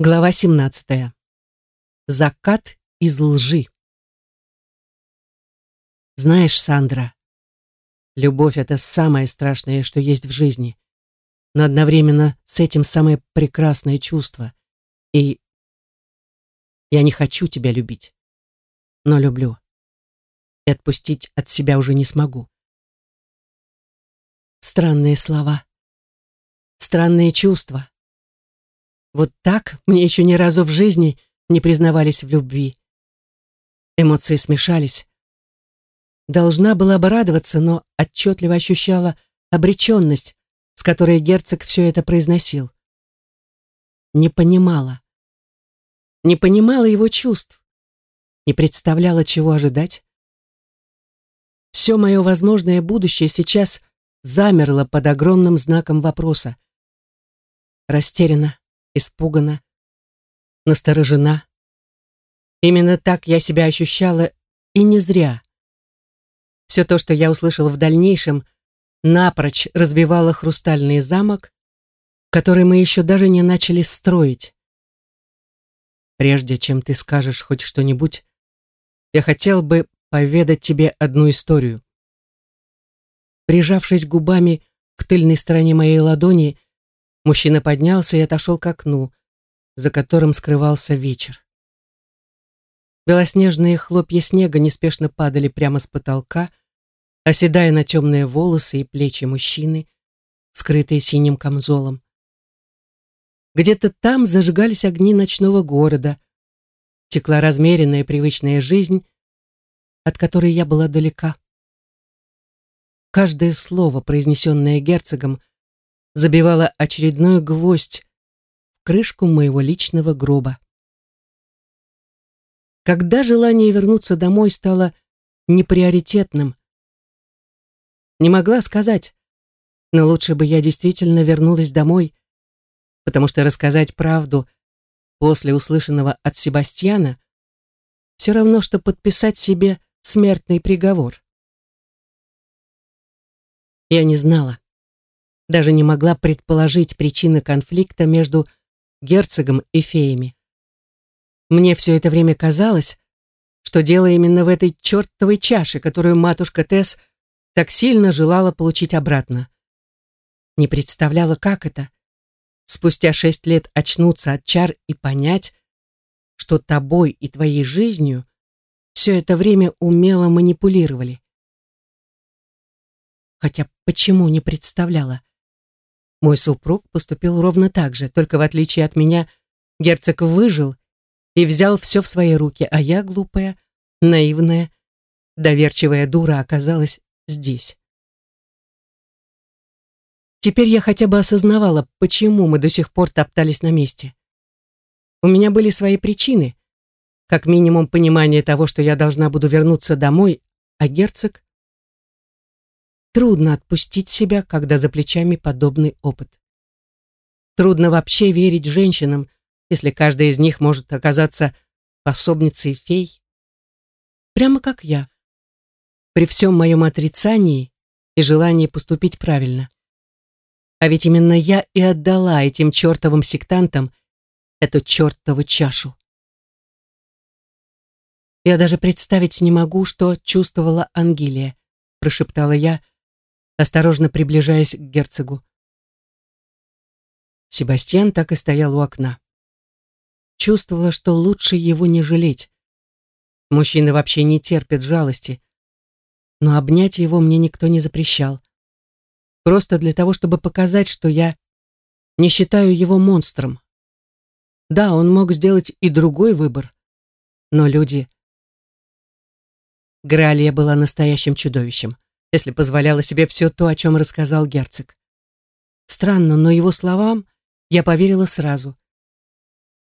Глава 17. Закат из лжи. Знаешь, Сандра, любовь — это самое страшное, что есть в жизни, но одновременно с этим самое прекрасное чувство. И я не хочу тебя любить, но люблю. И отпустить от себя уже не смогу. Странные слова. Странные чувства. Вот так мне еще ни разу в жизни не признавались в любви. Эмоции смешались. Должна была бы радоваться, но отчетливо ощущала обреченность, с которой герцог все это произносил. Не понимала. Не понимала его чувств. Не представляла, чего ожидать. Все мое возможное будущее сейчас замерло под огромным знаком вопроса. Растеряна, испугана, насторожена. Именно так я себя ощущала, и не зря. Все то, что я услышала в дальнейшем, напрочь разбивало хрустальный замок, который мы еще даже не начали строить. Прежде чем ты скажешь хоть что-нибудь, я хотел бы поведать тебе одну историю. Прижавшись губами к тыльной стороне моей ладони, Мужчина поднялся и отошел к окну, за которым скрывался вечер. Белоснежные хлопья снега неспешно падали прямо с потолка, оседая на темные волосы и плечи мужчины, скрытые синим камзолом. Где-то там зажигались огни ночного города, текла размеренная привычная жизнь, от которой я была далека. Каждое слово, произнесенное герцогом, забивала очередной гвоздь в крышку моего личного гроба. Когда желание вернуться домой стало неприоритетным, не могла сказать, но лучше бы я действительно вернулась домой, потому что рассказать правду после услышанного от Себастьяна все равно, что подписать себе смертный приговор. Я не знала даже не могла предположить причины конфликта между герцогом и феями. Мне все это время казалось, что дело именно в этой чертовой чаше, которую матушка Тесс так сильно желала получить обратно. Не представляла, как это — спустя шесть лет очнуться от чар и понять, что тобой и твоей жизнью все это время умело манипулировали. Хотя почему не представляла? Мой супруг поступил ровно так же, только в отличие от меня, герцог выжил и взял все в свои руки, а я, глупая, наивная, доверчивая дура, оказалась здесь. Теперь я хотя бы осознавала, почему мы до сих пор топтались на месте. У меня были свои причины, как минимум понимание того, что я должна буду вернуться домой, а герцог Трудно отпустить себя, когда за плечами подобный опыт. Трудно вообще верить женщинам, если каждая из них может оказаться пособницей фей. Прямо как я. При всем моем отрицании и желании поступить правильно. А ведь именно я и отдала этим чертовым сектантам эту чертову чашу. Я даже представить не могу, что чувствовала Ангелия, прошептала я, осторожно приближаясь к герцогу. Себастьян так и стоял у окна. Чувствовала, что лучше его не жалеть. Мужчины вообще не терпят жалости. Но обнять его мне никто не запрещал. Просто для того, чтобы показать, что я не считаю его монстром. Да, он мог сделать и другой выбор. Но люди... Гралия была настоящим чудовищем если позволяла себе все то, о чем рассказал герцог. Странно, но его словам я поверила сразу.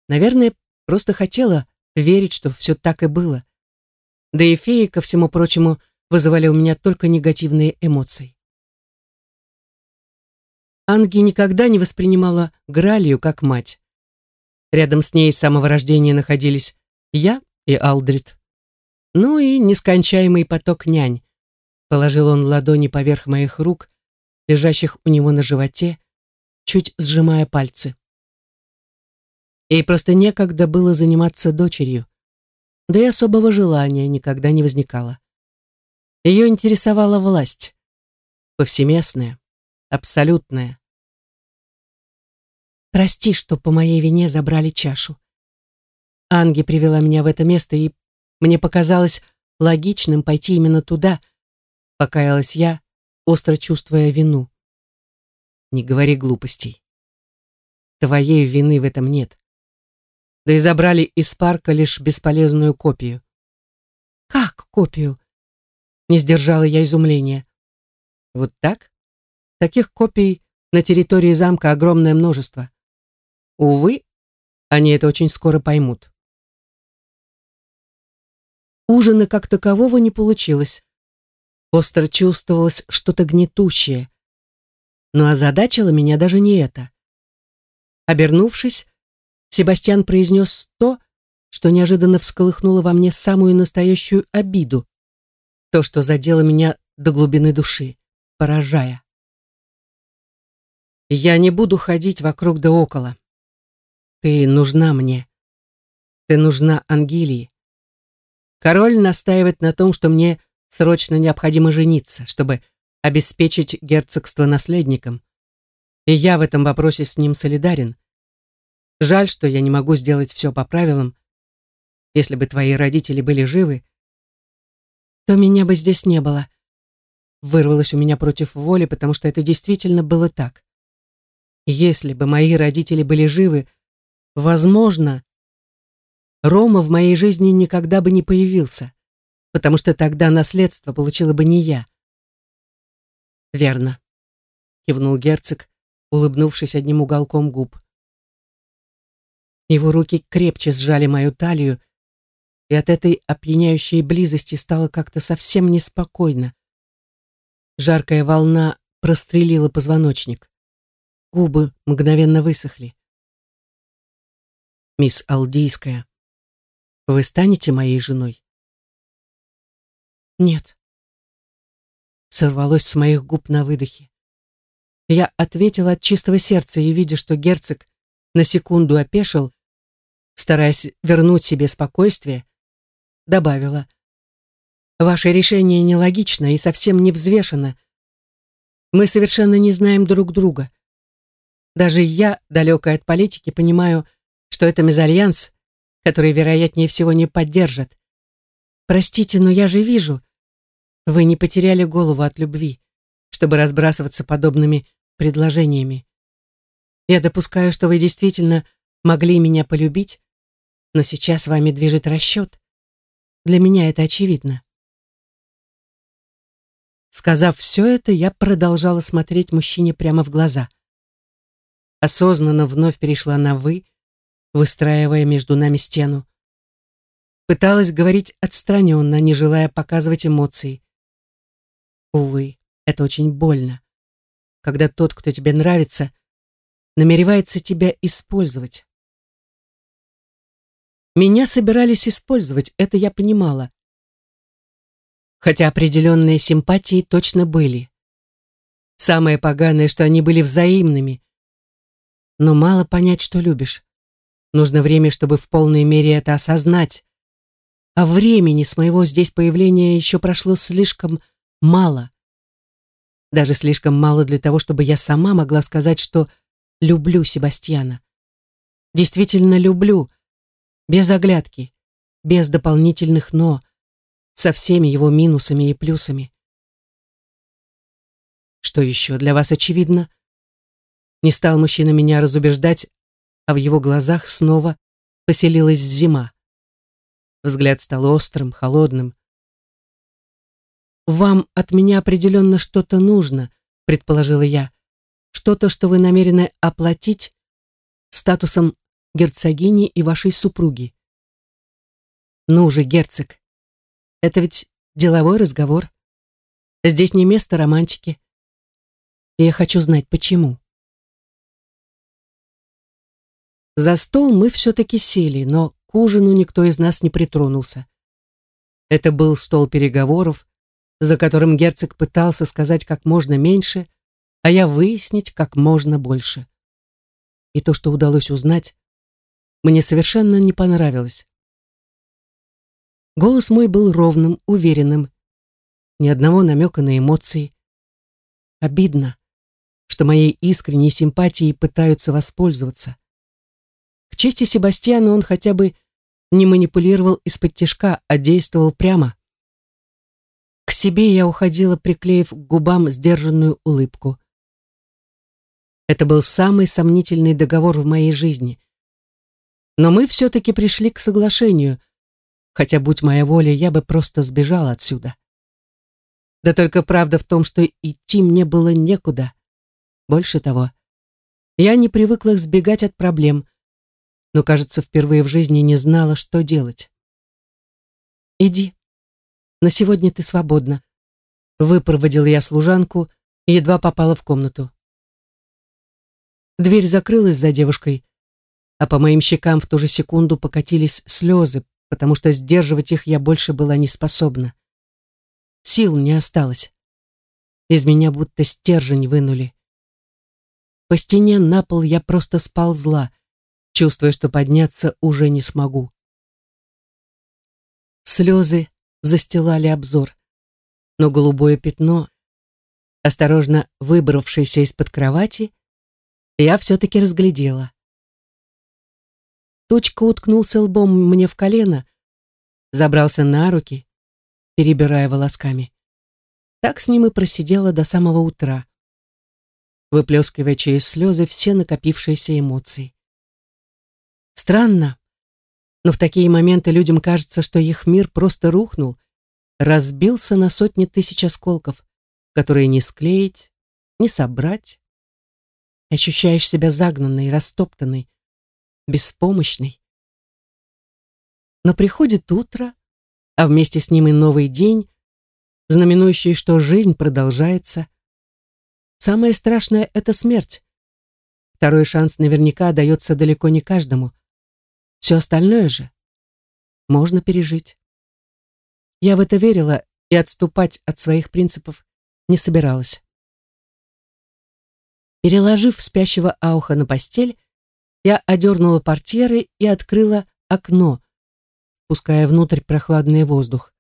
Наверное, просто хотела верить, что все так и было. Да и феи, ко всему прочему, вызывали у меня только негативные эмоции. Анги никогда не воспринимала Гралию как мать. Рядом с ней с самого рождения находились я и Алдрид. Ну и нескончаемый поток нянь, Положил он ладони поверх моих рук, лежащих у него на животе, чуть сжимая пальцы. Ей просто некогда было заниматься дочерью, да и особого желания никогда не возникало. Ее интересовала власть, повсеместная, абсолютная. Прости, что по моей вине забрали чашу. Анги привела меня в это место, и мне показалось логичным пойти именно туда, покаялась я, остро чувствуя вину. Не говори глупостей. Твоей вины в этом нет. Да и забрали из парка лишь бесполезную копию. Как копию? Не сдержала я изумления. Вот так? Таких копий на территории замка огромное множество. Увы, они это очень скоро поймут. Ужина как такового не получилось. Остро чувствовалось что-то гнетущее. Но озадачило меня даже не это. Обернувшись, Себастьян произнес то, что неожиданно всколыхнуло во мне самую настоящую обиду. То, что задело меня до глубины души, поражая. Я не буду ходить вокруг да около. Ты нужна мне. Ты нужна Ангелии. Король настаивает на том, что мне срочно необходимо жениться, чтобы обеспечить герцогство наследником. И я в этом вопросе с ним солидарен. Жаль, что я не могу сделать все по правилам. Если бы твои родители были живы, то меня бы здесь не было. Вырвалось у меня против воли, потому что это действительно было так. Если бы мои родители были живы, Возможно, Рома в моей жизни никогда бы не появился, потому что тогда наследство получила бы не я. Верно, кивнул герцог, улыбнувшись одним уголком губ. Его руки крепче сжали мою талию, и от этой опьяняющей близости стало как-то совсем неспокойно. Жаркая волна прострелила позвоночник. Губы мгновенно высохли мисс Алдийская, вы станете моей женой? Нет. Сорвалось с моих губ на выдохе. Я ответила от чистого сердца и, видя, что герцог на секунду опешил, стараясь вернуть себе спокойствие, добавила. Ваше решение нелогично и совсем не взвешено. Мы совершенно не знаем друг друга. Даже я, далекая от политики, понимаю, что это мезальянс, который, вероятнее всего, не поддержат. Простите, но я же вижу, вы не потеряли голову от любви, чтобы разбрасываться подобными предложениями. Я допускаю, что вы действительно могли меня полюбить, но сейчас вами движет расчет. Для меня это очевидно. Сказав все это, я продолжала смотреть мужчине прямо в глаза. Осознанно вновь перешла на «вы», выстраивая между нами стену. Пыталась говорить отстраненно, не желая показывать эмоции. Увы, это очень больно, когда тот, кто тебе нравится, намеревается тебя использовать. Меня собирались использовать, это я понимала. Хотя определенные симпатии точно были. Самое поганое, что они были взаимными. Но мало понять, что любишь. Нужно время, чтобы в полной мере это осознать. А времени с моего здесь появления еще прошло слишком мало. Даже слишком мало для того, чтобы я сама могла сказать, что люблю Себастьяна. Действительно люблю. Без оглядки, без дополнительных «но», со всеми его минусами и плюсами. Что еще для вас очевидно? Не стал мужчина меня разубеждать, а в его глазах снова поселилась зима. Взгляд стал острым, холодным. «Вам от меня определенно что-то нужно», — предположила я. «Что-то, что вы намерены оплатить статусом герцогини и вашей супруги». «Ну же, герцог, это ведь деловой разговор. Здесь не место романтики. И я хочу знать, почему». За стол мы все-таки сели, но к ужину никто из нас не притронулся. Это был стол переговоров, за которым герцог пытался сказать как можно меньше, а я выяснить как можно больше. И то, что удалось узнать, мне совершенно не понравилось. Голос мой был ровным, уверенным. Ни одного намека на эмоции. Обидно, что моей искренней симпатией пытаются воспользоваться. К чести Себастьяна он хотя бы не манипулировал из-под тяжка, а действовал прямо. К себе я уходила, приклеив к губам сдержанную улыбку. Это был самый сомнительный договор в моей жизни. Но мы все-таки пришли к соглашению — хотя, будь моя воля, я бы просто сбежала отсюда. Да только правда в том, что идти мне было некуда. Больше того, я не привыкла сбегать от проблем, но, кажется, впервые в жизни не знала, что делать. «Иди. На сегодня ты свободна», — выпроводила я служанку и едва попала в комнату. Дверь закрылась за девушкой, а по моим щекам в ту же секунду покатились слезы, потому что сдерживать их я больше была не способна. Сил не осталось. Из меня будто стержень вынули. По стене на пол я просто сползла, чувствуя, что подняться уже не смогу. Слезы застилали обзор, но голубое пятно, осторожно выбравшееся из-под кровати, я все-таки разглядела. Точка уткнулся лбом мне в колено, забрался на руки, перебирая волосками. Так с ним и просидела до самого утра, выплескивая через слезы все накопившиеся эмоции. Странно, но в такие моменты людям кажется, что их мир просто рухнул, разбился на сотни тысяч осколков, которые не склеить, не собрать. Ощущаешь себя загнанной, растоптанной, беспомощный. Но приходит утро, а вместе с ним и новый день, знаменующий, что жизнь продолжается. Самое страшное — это смерть. Второй шанс наверняка дается далеко не каждому. Все остальное же можно пережить. Я в это верила и отступать от своих принципов не собиралась. Переложив спящего Ауха на постель, я одернула портьеры и открыла окно, пуская внутрь прохладный воздух.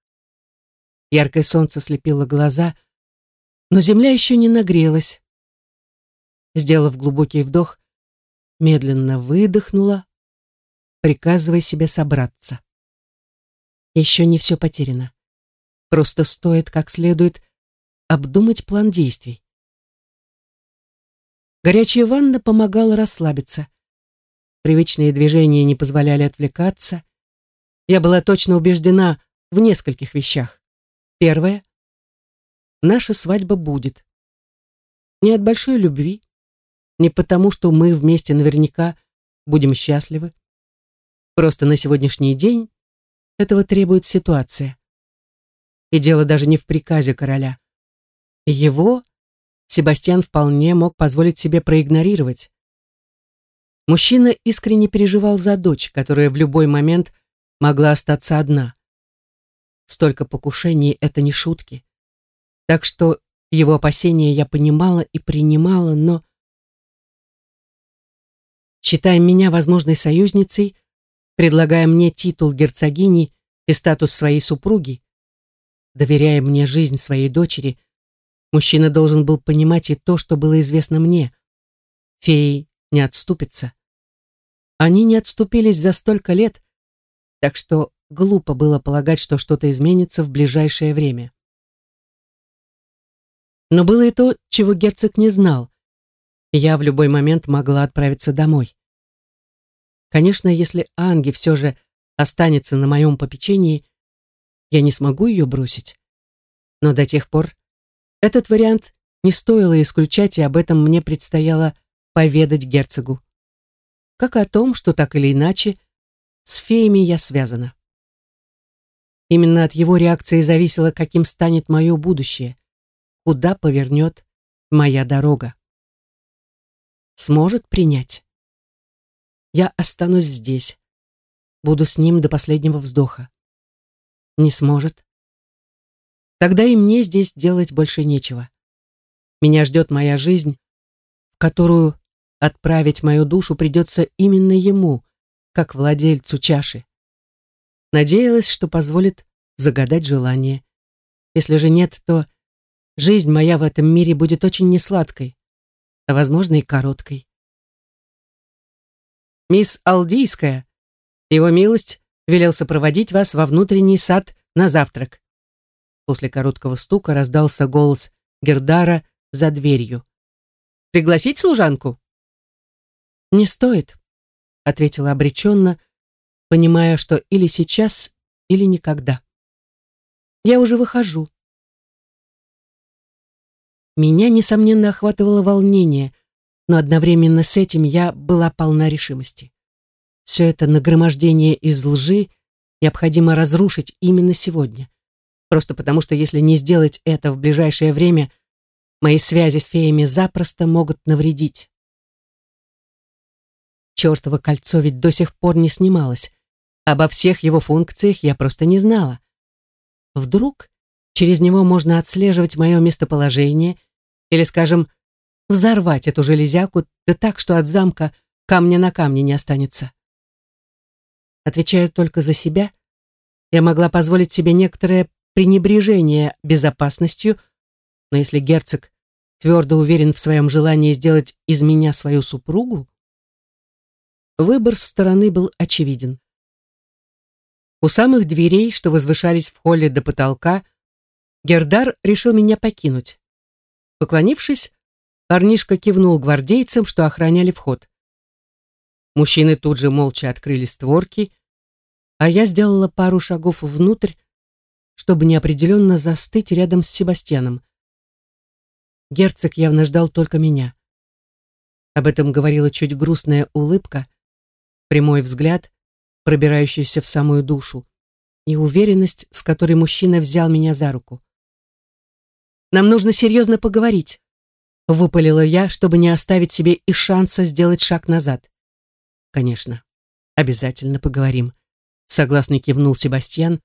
Яркое солнце слепило глаза, но земля еще не нагрелась. Сделав глубокий вдох, медленно выдохнула, приказывая себе собраться. Еще не все потеряно. Просто стоит как следует обдумать план действий. Горячая ванна помогала расслабиться. Привычные движения не позволяли отвлекаться. Я была точно убеждена в нескольких вещах. Первое. Наша свадьба будет. Не от большой любви, не потому, что мы вместе наверняка будем счастливы. Просто на сегодняшний день этого требует ситуация. И дело даже не в приказе короля. Его Себастьян вполне мог позволить себе проигнорировать. Мужчина искренне переживал за дочь, которая в любой момент могла остаться одна. Столько покушений — это не шутки. Так что его опасения я понимала и принимала, но... Считая меня возможной союзницей, предлагая мне титул герцогини и статус своей супруги, доверяя мне жизнь своей дочери, мужчина должен был понимать и то, что было известно мне. Феи не отступится. Они не отступились за столько лет, так что глупо было полагать, что что-то изменится в ближайшее время. Но было и то, чего герцог не знал. Я в любой момент могла отправиться домой. Конечно, если Анги все же останется на моем попечении, я не смогу ее бросить. Но до тех пор этот вариант не стоило исключать, и об этом мне предстояло поведать герцогу. Как о том, что так или иначе с феями я связана. Именно от его реакции зависело, каким станет мое будущее, куда повернет моя дорога. Сможет принять? Я останусь здесь, буду с ним до последнего вздоха. Не сможет? Тогда и мне здесь делать больше нечего. Меня ждет моя жизнь, в которую Отправить мою душу придется именно ему, как владельцу чаши. Надеялась, что позволит загадать желание. Если же нет, то жизнь моя в этом мире будет очень несладкой, а, возможно, и короткой. «Мисс Алдийская, его милость велел сопроводить вас во внутренний сад на завтрак». После короткого стука раздался голос Гердара за дверью. «Пригласить служанку?» «Не стоит», — ответила обреченно, понимая, что или сейчас, или никогда. «Я уже выхожу». Меня, несомненно, охватывало волнение, но одновременно с этим я была полна решимости. Все это нагромождение из лжи необходимо разрушить именно сегодня. Просто потому, что если не сделать это в ближайшее время, мои связи с феями запросто могут навредить. Чертово кольцо ведь до сих пор не снималось. Обо всех его функциях я просто не знала. Вдруг через него можно отслеживать мое местоположение или, скажем, взорвать эту железяку, да так, что от замка камня на камне не останется. Отвечаю только за себя. Я могла позволить себе некоторое пренебрежение безопасностью, но если герцог твердо уверен в своем желании сделать из меня свою супругу, выбор стороны был очевиден. У самых дверей, что возвышались в холле до потолка, Гердар решил меня покинуть. Поклонившись, парнишка кивнул гвардейцам, что охраняли вход. Мужчины тут же молча открыли створки, а я сделала пару шагов внутрь, чтобы неопределенно застыть рядом с Себастьяном. Герцог явно ждал только меня. Об этом говорила чуть грустная улыбка, прямой взгляд, пробирающийся в самую душу, и уверенность, с которой мужчина взял меня за руку. «Нам нужно серьезно поговорить», — выпалила я, чтобы не оставить себе и шанса сделать шаг назад. «Конечно, обязательно поговорим», — согласно кивнул Себастьян,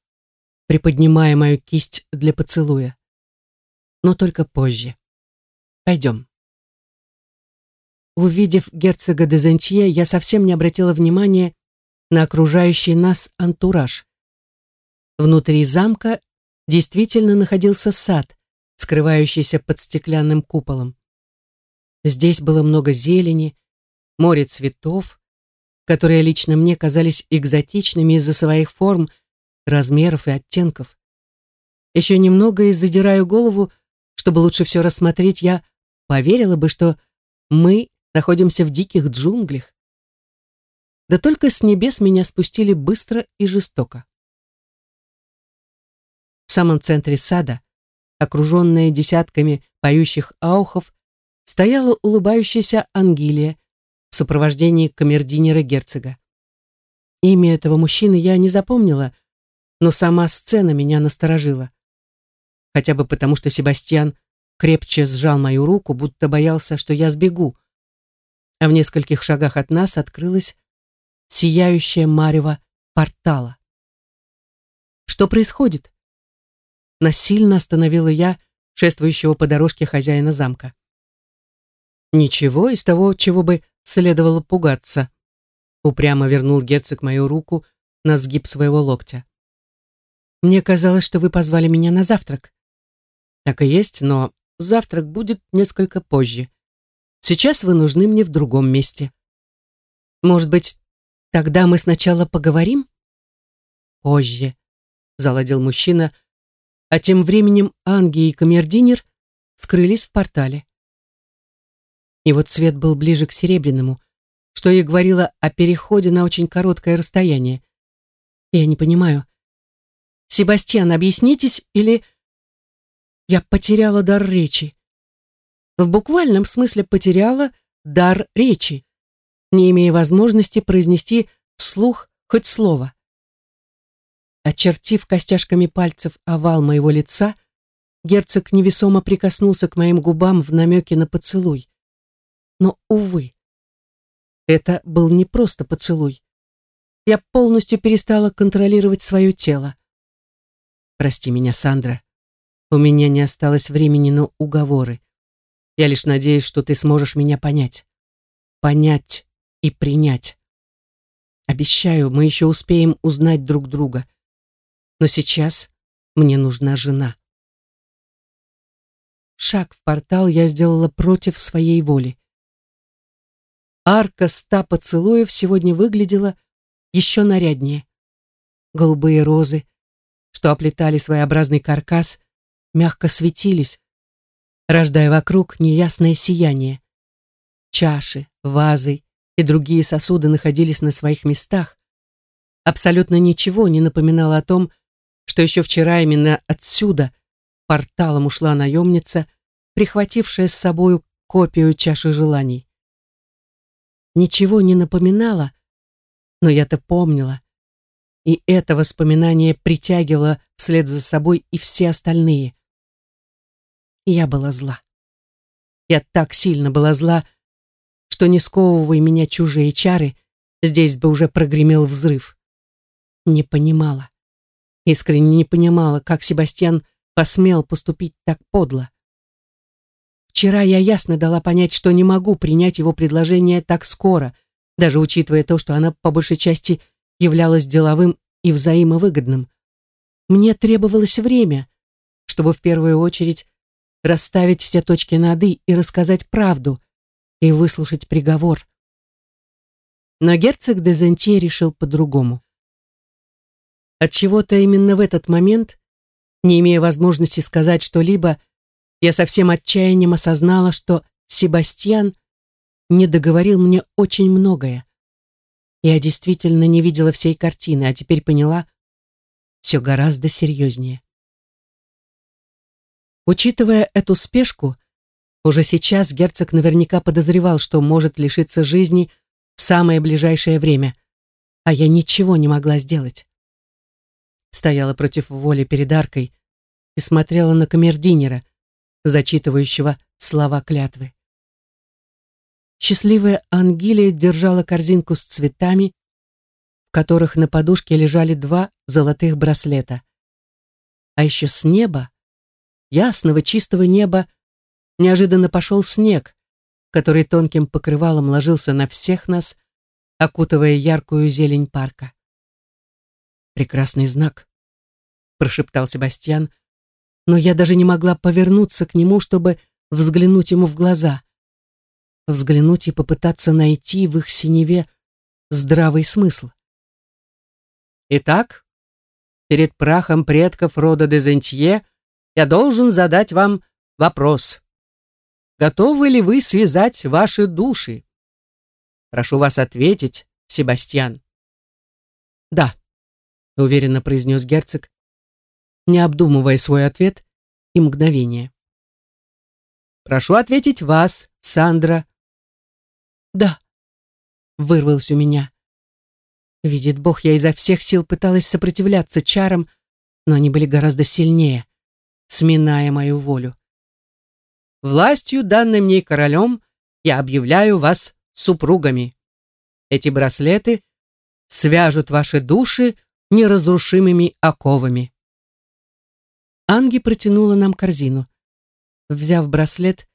приподнимая мою кисть для поцелуя. «Но только позже. Пойдем». Увидев герцога де Зентье, я совсем не обратила внимания на окружающий нас антураж. Внутри замка действительно находился сад, скрывающийся под стеклянным куполом. Здесь было много зелени, море цветов, которые лично мне казались экзотичными из-за своих форм, размеров и оттенков. Еще немного и задираю голову, чтобы лучше все рассмотреть, я поверила бы, что мы находимся в диких джунглях. Да только с небес меня спустили быстро и жестоко. В самом центре сада, окруженная десятками поющих аухов, стояла улыбающаяся Ангелия, в сопровождении камердинера герцога. Имя этого мужчины я не запомнила, но сама сцена меня насторожила. Хотя бы потому, что Себастьян крепче сжал мою руку, будто боялся, что я сбегу. А в нескольких шагах от нас открылась сияющая марево портала. Что происходит? Насильно остановила я шествующего по дорожке хозяина замка. Ничего из того, чего бы следовало пугаться. Упрямо вернул герцог мою руку на сгиб своего локтя. Мне казалось, что вы позвали меня на завтрак. Так и есть, но завтрак будет несколько позже. Сейчас вы нужны мне в другом месте. Может быть, тогда мы сначала поговорим? Позже, заладил мужчина, а тем временем Анги и камердинер скрылись в портале. Его цвет был ближе к серебряному, что и говорило о переходе на очень короткое расстояние. Я не понимаю. Себастьян, объяснитесь, или... Я потеряла дар речи. В буквальном смысле потеряла дар речи, не имея возможности произнести вслух хоть слово. Очертив костяшками пальцев овал моего лица, герцог невесомо прикоснулся к моим губам в намеке на поцелуй. Но, увы, это был не просто поцелуй. Я полностью перестала контролировать свое тело. Прости меня, Сандра. У меня не осталось времени на уговоры. Я лишь надеюсь, что ты сможешь меня понять. Понять и принять. Обещаю, мы еще успеем узнать друг друга. Но сейчас мне нужна жена. Шаг в портал я сделала против своей воли. Арка ста поцелуев сегодня выглядела еще наряднее. Голубые розы, что оплетали своеобразный каркас, мягко светились, рождая вокруг неясное сияние. Чаши, вазы и другие сосуды находились на своих местах. Абсолютно ничего не напоминало о том, что еще вчера именно отсюда порталом ушла наемница, прихватившая с собою копию чаши желаний. Ничего не напоминала, но я-то помнила. И это воспоминание притягивало вслед за собой и все остальные. я была зла. Я так сильно была зла, что не сковывая меня чужие чары, здесь бы уже прогремел взрыв. Не понимала. Искренне не понимала, как Себастьян посмел поступить так подло. Вчера я ясно дала понять, что не могу принять его предложение так скоро, даже учитывая то, что она по большей части являлась деловым и взаимовыгодным. Мне требовалось время, чтобы в первую очередь расставить все точки над «и» и рассказать правду, и выслушать приговор. Но герцог де Зентье решил по-другому. Отчего-то именно в этот момент не имея возможности сказать что-либо, я со всем отчаянием осознала, что Себастьян не договорил мне очень многое. Я действительно не видела всей картины, а теперь поняла, все гораздо серьезнее. Учитывая эту спешку, уже сейчас герцог наверняка подозревал, что может лишиться жизни в самое ближайшее время, а я ничего не могла сделать стояла против воли перед аркой и смотрела на камердинера, зачитывающего слова клятвы. Счастливая Ангелия держала корзинку с цветами, в которых на подушке лежали два золотых браслета. А еще с неба, ясного чистого неба, неожиданно пошел снег, который тонким покрывалом ложился на всех нас, окутывая яркую зелень парка. Прекрасный знак, прошептал Себастьян, но я даже не могла повернуться к нему, чтобы взглянуть ему в глаза. Взглянуть и попытаться найти в их синеве здравый смысл. Итак, перед прахом предков рода Дезентье я должен задать вам вопрос. Готовы ли вы связать ваши души? Прошу вас ответить, Себастьян. Да уверенно произнес герцог, не обдумывая свой ответ и мгновение. «Прошу ответить вас, Сандра». «Да», — вырвалось у меня. Видит Бог, я изо всех сил пыталась сопротивляться чарам, но они были гораздо сильнее, сминая мою волю. «Властью, данной мне королем, я объявляю вас супругами. Эти браслеты свяжут ваши души неразрушимыми оковами. Анги протянула нам корзину. Взяв браслет,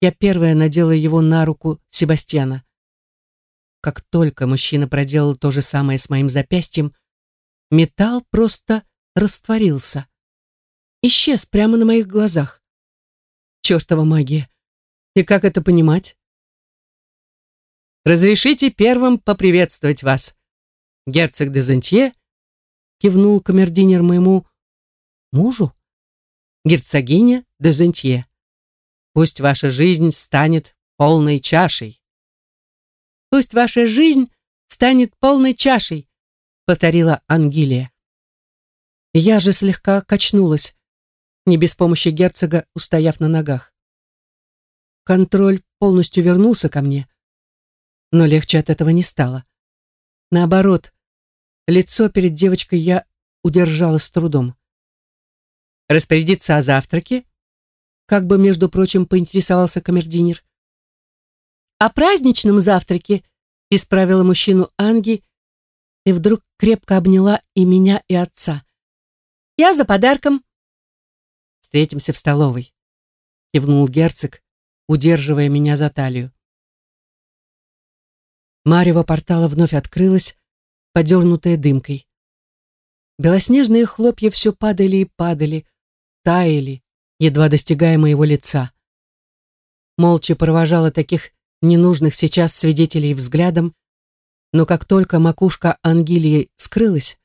я первая надела его на руку Себастьяна. Как только мужчина проделал то же самое с моим запястьем, металл просто растворился. Исчез прямо на моих глазах. Чертова магия. И как это понимать? «Разрешите первым поприветствовать вас. Герцог де Зентье кивнул камердинер моему мужу, герцогиня де. Пусть ваша жизнь станет полной чашей. Пусть ваша жизнь станет полной чашей, повторила Ангелия. Я же слегка качнулась, не без помощи герцога, устояв на ногах. Контроль полностью вернулся ко мне, но легче от этого не стало. Наоборот, Лицо перед девочкой я удержала с трудом. «Распорядиться о завтраке?» Как бы, между прочим, поинтересовался камердинер. «О праздничном завтраке», — исправила мужчину Анги и вдруг крепко обняла и меня, и отца. «Я за подарком». «Встретимся в столовой», — кивнул герцог, удерживая меня за талию. Марево портала вновь открылась, подернутая дымкой. Белоснежные хлопья все падали и падали, таяли, едва достигая моего лица. Молча провожала таких ненужных сейчас свидетелей взглядом, но как только макушка Ангелии скрылась,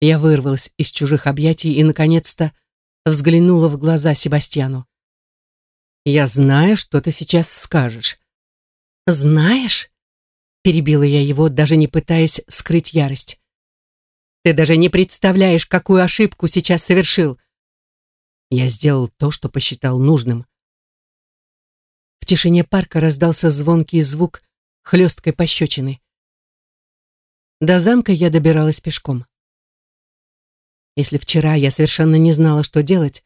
я вырвалась из чужих объятий и, наконец-то, взглянула в глаза Себастьяну. «Я знаю, что ты сейчас скажешь». «Знаешь?» — перебила я его, даже не пытаясь скрыть ярость. «Ты даже не представляешь, какую ошибку сейчас совершил!» Я сделал то, что посчитал нужным. В тишине парка раздался звонкий звук хлесткой пощечины. До замка я добиралась пешком. Если вчера я совершенно не знала, что делать,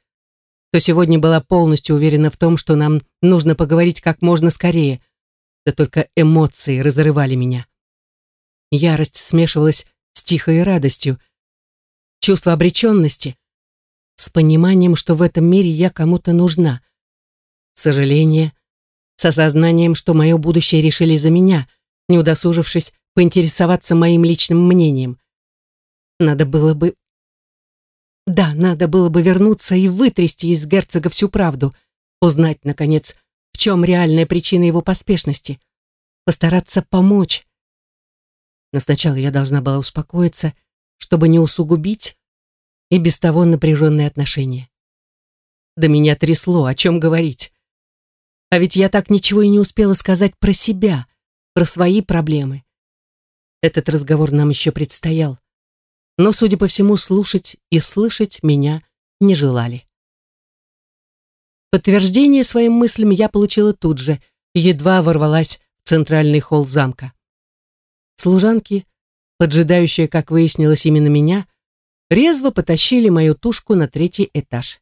то сегодня была полностью уверена в том, что нам нужно поговорить как можно скорее. Да только эмоции разрывали меня. Ярость смешивалась с тихой радостью, чувство обреченности, с пониманием, что в этом мире я кому-то нужна, сожаление, с осознанием, что мое будущее решили за меня, не удосужившись поинтересоваться моим личным мнением. Надо было бы... Да, надо было бы вернуться и вытрясти из герцога всю правду, узнать, наконец, в чем реальная причина его поспешности, постараться помочь. Но сначала я должна была успокоиться, чтобы не усугубить и без того напряженные отношения. Да меня трясло, о чем говорить. А ведь я так ничего и не успела сказать про себя, про свои проблемы. Этот разговор нам еще предстоял. Но, судя по всему, слушать и слышать меня не желали. Подтверждение своим мыслям я получила тут же, едва ворвалась в центральный холл замка. Служанки, поджидающие, как выяснилось, именно меня, резво потащили мою тушку на третий этаж.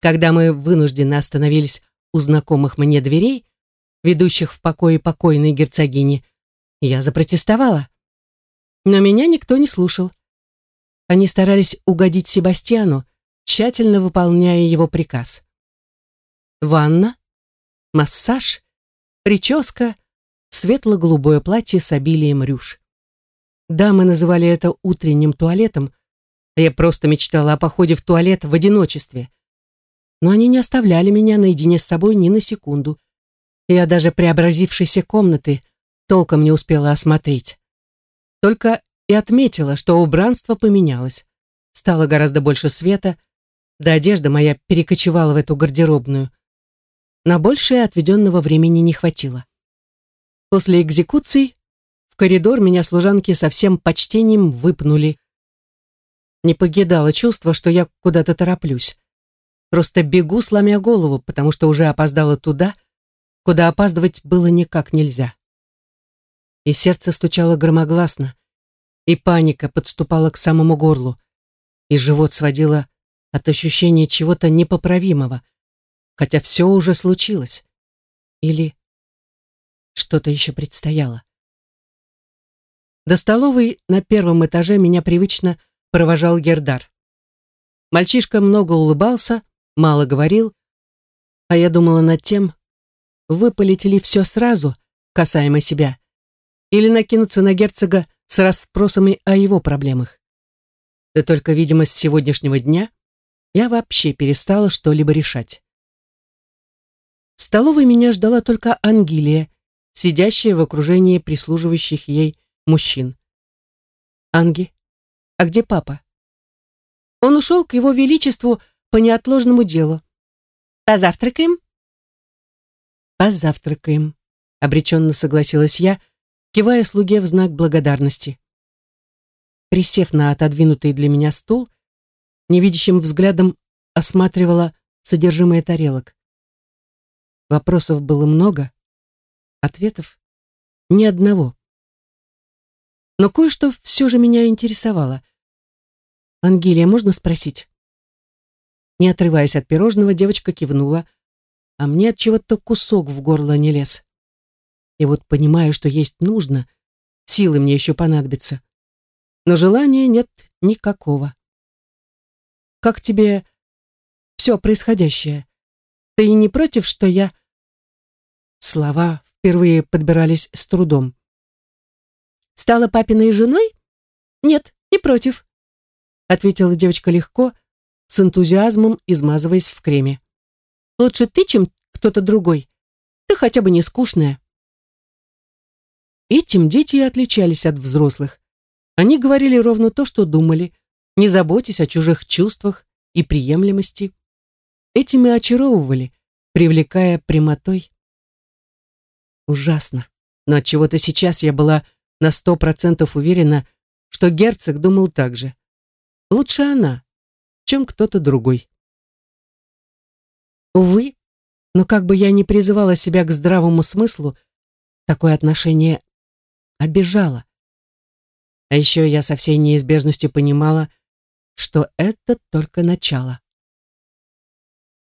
Когда мы вынужденно остановились у знакомых мне дверей, ведущих в покое покойной герцогини, я запротестовала. Но меня никто не слушал. Они старались угодить Себастьяну, тщательно выполняя его приказ. Ванна, массаж, прическа, светло-голубое платье с обилием рюш. Дамы называли это утренним туалетом, я просто мечтала о походе в туалет в одиночестве. Но они не оставляли меня наедине с собой ни на секунду. Я даже преобразившейся комнаты толком не успела осмотреть. Только и отметила, что убранство поменялось. Стало гораздо больше света, да одежда моя перекочевала в эту гардеробную. На большее отведенного времени не хватило. После экзекуций в коридор меня служанки со всем почтением выпнули. Не погидало чувство, что я куда-то тороплюсь. Просто бегу, сломя голову, потому что уже опоздала туда, куда опаздывать было никак нельзя и сердце стучало громогласно, и паника подступала к самому горлу, и живот сводило от ощущения чего-то непоправимого, хотя все уже случилось. Или что-то еще предстояло. До столовой на первом этаже меня привычно провожал Гердар. Мальчишка много улыбался, мало говорил, а я думала над тем, выпалить ли все сразу, касаемо себя, или накинуться на герцога с расспросами о его проблемах. Да только, видимо, с сегодняшнего дня я вообще перестала что-либо решать. В столовой меня ждала только Ангелия, сидящая в окружении прислуживающих ей мужчин. «Анги, а где папа?» Он ушел к его величеству по неотложному делу. «Позавтракаем?» «Позавтракаем», — обреченно согласилась я, — кивая слуге в знак благодарности. Присев на отодвинутый для меня стул, невидящим взглядом осматривала содержимое тарелок. Вопросов было много, ответов ни одного. Но кое-что все же меня интересовало. «Ангелия, можно спросить?» Не отрываясь от пирожного, девочка кивнула, а мне от чего-то кусок в горло не лез. И вот понимаю, что есть нужно, силы мне еще понадобятся. Но желания нет никакого. Как тебе все происходящее? Ты не против, что я... Слова впервые подбирались с трудом. Стала папиной женой? Нет, не против, ответила девочка легко, с энтузиазмом измазываясь в креме. Лучше ты, чем кто-то другой. Ты хотя бы не скучная. Этим дети и отличались от взрослых. Они говорили ровно то, что думали, не заботясь о чужих чувствах и приемлемости. Этим и очаровывали, привлекая прямотой. Ужасно. Но от чего то сейчас я была на сто процентов уверена, что герцог думал так же. Лучше она, чем кто-то другой. Увы, но как бы я ни призывала себя к здравому смыслу, такое отношение обижало. А еще я со всей неизбежностью понимала, что это только начало.